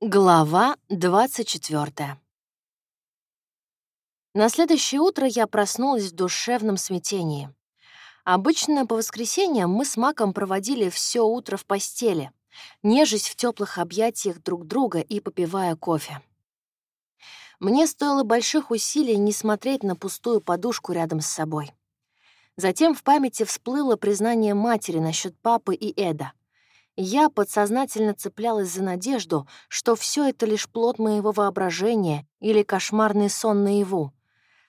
Глава 24 На следующее утро я проснулась в душевном смятении. Обычно по воскресеньям мы с Маком проводили все утро в постели, нежесть в теплых объятиях друг друга и попивая кофе. Мне стоило больших усилий не смотреть на пустую подушку рядом с собой. Затем в памяти всплыло признание матери насчет папы и Эда. Я подсознательно цеплялась за надежду, что все это лишь плод моего воображения или кошмарный сон наяву.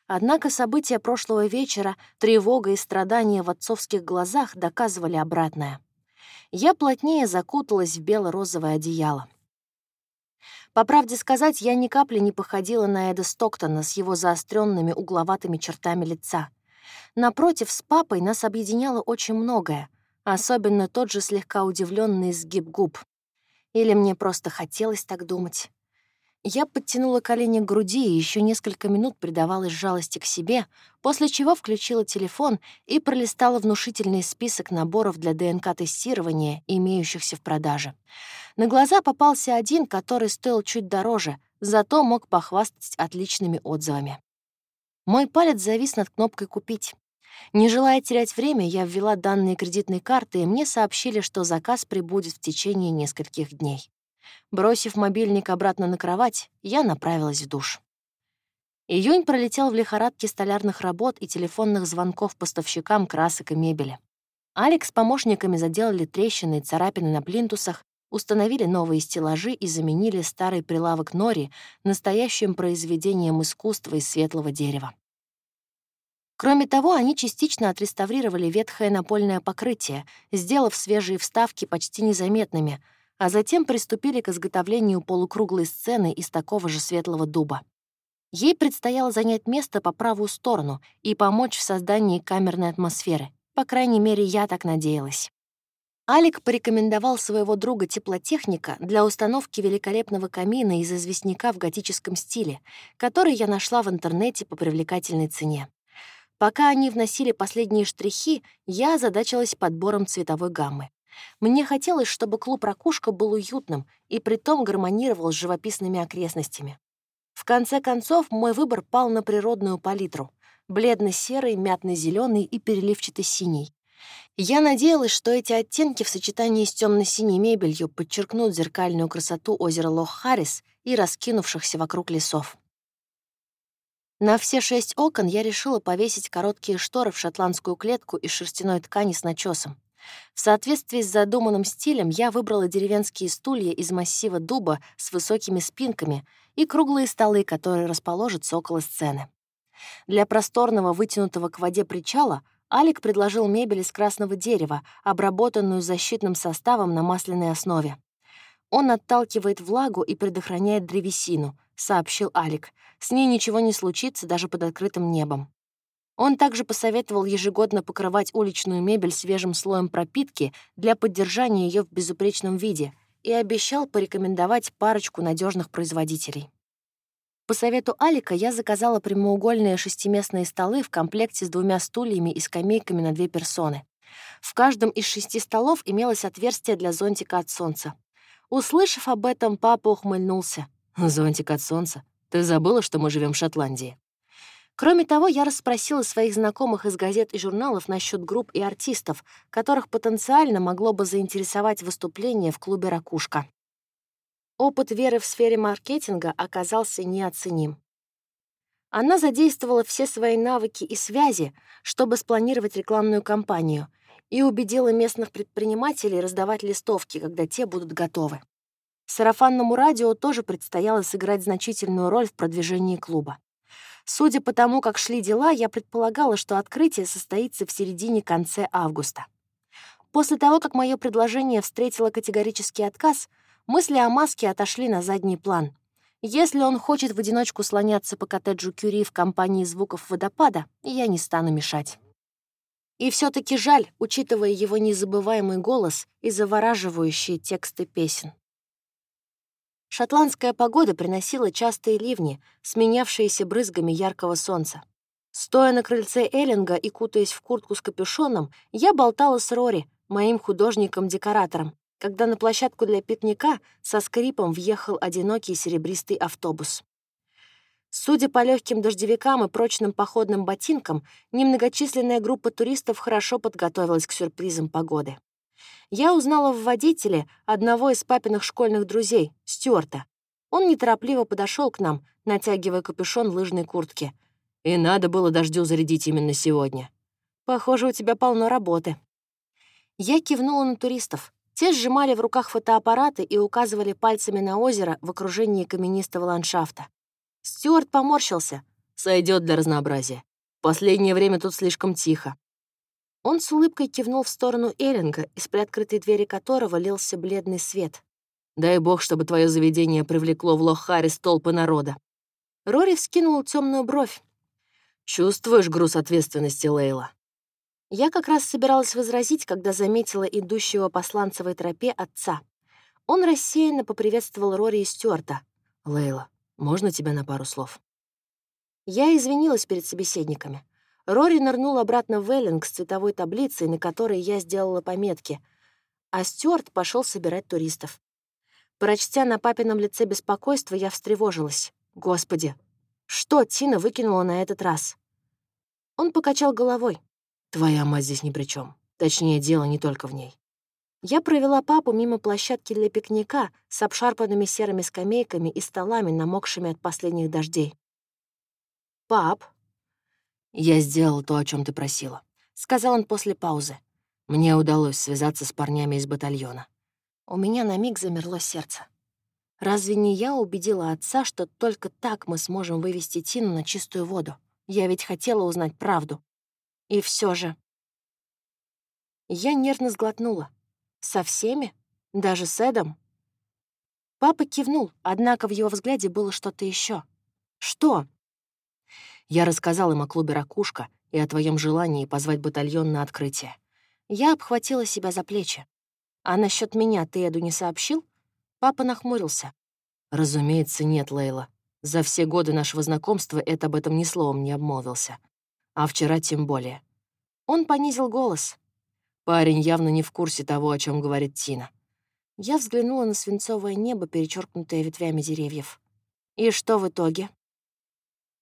Однако события прошлого вечера, тревога и страдания в отцовских глазах доказывали обратное. Я плотнее закуталась в бело-розовое одеяло. По правде сказать, я ни капли не походила на Эда Стоктона с его заостренными угловатыми чертами лица. Напротив, с папой нас объединяло очень многое — Особенно тот же слегка удивленный сгиб губ. Или мне просто хотелось так думать. Я подтянула колени к груди и еще несколько минут предавалась жалости к себе, после чего включила телефон и пролистала внушительный список наборов для ДНК-тестирования, имеющихся в продаже. На глаза попался один, который стоил чуть дороже, зато мог похвастать отличными отзывами. Мой палец завис над кнопкой «Купить». Не желая терять время, я ввела данные кредитной карты, и мне сообщили, что заказ прибудет в течение нескольких дней. Бросив мобильник обратно на кровать, я направилась в душ. Июнь пролетел в лихорадке столярных работ и телефонных звонков поставщикам красок и мебели. Алекс с помощниками заделали трещины и царапины на плинтусах, установили новые стеллажи и заменили старый прилавок нори настоящим произведением искусства из светлого дерева. Кроме того, они частично отреставрировали ветхое напольное покрытие, сделав свежие вставки почти незаметными, а затем приступили к изготовлению полукруглой сцены из такого же светлого дуба. Ей предстояло занять место по правую сторону и помочь в создании камерной атмосферы. По крайней мере, я так надеялась. Алик порекомендовал своего друга-теплотехника для установки великолепного камина из известняка в готическом стиле, который я нашла в интернете по привлекательной цене. Пока они вносили последние штрихи, я озадачилась подбором цветовой гаммы. Мне хотелось, чтобы клуб «Ракушка» был уютным и притом гармонировал с живописными окрестностями. В конце концов, мой выбор пал на природную палитру — бледно-серый, мятно-зеленый и переливчатый синий. Я надеялась, что эти оттенки в сочетании с темно синей мебелью подчеркнут зеркальную красоту озера Лох-Харрис и раскинувшихся вокруг лесов. На все шесть окон я решила повесить короткие шторы в шотландскую клетку из шерстяной ткани с начесом. В соответствии с задуманным стилем я выбрала деревенские стулья из массива дуба с высокими спинками и круглые столы, которые расположатся около сцены. Для просторного вытянутого к воде причала Алик предложил мебель из красного дерева, обработанную защитным составом на масляной основе. Он отталкивает влагу и предохраняет древесину, сообщил Алик. С ней ничего не случится даже под открытым небом. Он также посоветовал ежегодно покрывать уличную мебель свежим слоем пропитки для поддержания ее в безупречном виде и обещал порекомендовать парочку надежных производителей. По совету Алика я заказала прямоугольные шестиместные столы в комплекте с двумя стульями и скамейками на две персоны. В каждом из шести столов имелось отверстие для зонтика от солнца. Услышав об этом, папа ухмыльнулся. «Зонтик от солнца? Ты забыла, что мы живем в Шотландии?» Кроме того, я расспросила своих знакомых из газет и журналов насчет групп и артистов, которых потенциально могло бы заинтересовать выступление в клубе «Ракушка». Опыт Веры в сфере маркетинга оказался неоценим. Она задействовала все свои навыки и связи, чтобы спланировать рекламную кампанию — и убедила местных предпринимателей раздавать листовки, когда те будут готовы. Сарафанному радио тоже предстояло сыграть значительную роль в продвижении клуба. Судя по тому, как шли дела, я предполагала, что открытие состоится в середине-конце августа. После того, как мое предложение встретило категорический отказ, мысли о маске отошли на задний план. Если он хочет в одиночку слоняться по коттеджу Кюри в компании звуков водопада, я не стану мешать. И все таки жаль, учитывая его незабываемый голос и завораживающие тексты песен. Шотландская погода приносила частые ливни, сменявшиеся брызгами яркого солнца. Стоя на крыльце Эллинга и кутаясь в куртку с капюшоном, я болтала с Рори, моим художником-декоратором, когда на площадку для пикника со скрипом въехал одинокий серебристый автобус. Судя по легким дождевикам и прочным походным ботинкам, немногочисленная группа туристов хорошо подготовилась к сюрпризам погоды. Я узнала в водителе одного из папиных школьных друзей, Стюарта. Он неторопливо подошел к нам, натягивая капюшон лыжной куртки. И надо было дождю зарядить именно сегодня. Похоже, у тебя полно работы. Я кивнула на туристов. Те сжимали в руках фотоаппараты и указывали пальцами на озеро в окружении каменистого ландшафта. Стюарт поморщился. Сойдет для разнообразия. Последнее время тут слишком тихо. Он с улыбкой кивнул в сторону Эллинга, из приоткрытой двери которого лился бледный свет. «Дай бог, чтобы твое заведение привлекло в Лохаре толпы народа». Рори вскинул темную бровь. «Чувствуешь груз ответственности, Лейла?» Я как раз собиралась возразить, когда заметила идущего по сланцевой тропе отца. Он рассеянно поприветствовал Рори и Стюарта. «Лейла, можно тебя на пару слов?» Я извинилась перед собеседниками. Рори нырнул обратно в Эллинг с цветовой таблицей, на которой я сделала пометки, а Стюарт пошел собирать туристов. Прочтя на папином лице беспокойство, я встревожилась. Господи, что Тина выкинула на этот раз? Он покачал головой. Твоя мать здесь ни при чем. Точнее, дело не только в ней. Я провела папу мимо площадки для пикника с обшарпанными серыми скамейками и столами, намокшими от последних дождей. «Пап!» «Я сделал то, о чем ты просила», — сказал он после паузы. «Мне удалось связаться с парнями из батальона». У меня на миг замерло сердце. Разве не я убедила отца, что только так мы сможем вывести Тину на чистую воду? Я ведь хотела узнать правду. И все же... Я нервно сглотнула. Со всеми? Даже с Эдом? Папа кивнул, однако в его взгляде было что-то еще. Что? Я рассказал им о клубе «Ракушка» и о твоем желании позвать батальон на открытие. Я обхватила себя за плечи. А насчет меня ты Эду не сообщил? Папа нахмурился. Разумеется, нет, Лейла. За все годы нашего знакомства это об этом ни словом не обмолвился. А вчера тем более. Он понизил голос. Парень явно не в курсе того, о чем говорит Тина. Я взглянула на свинцовое небо, перечеркнутое ветвями деревьев. И что в итоге?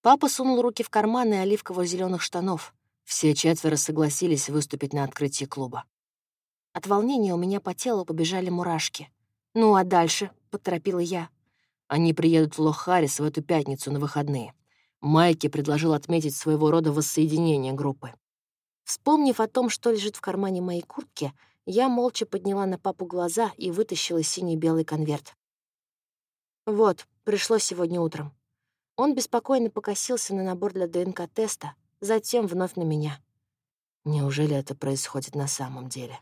Папа сунул руки в карманы оливково зеленых штанов. Все четверо согласились выступить на открытии клуба. От волнения у меня по телу побежали мурашки. «Ну а дальше?» — поторопила я. Они приедут в Лох-Харрис в эту пятницу на выходные. Майки предложил отметить своего рода воссоединение группы. Вспомнив о том, что лежит в кармане моей куртки, я молча подняла на папу глаза и вытащила синий-белый конверт. Вот, пришло сегодня утром. Он беспокойно покосился на набор для ДНК-теста, затем вновь на меня. Неужели это происходит на самом деле?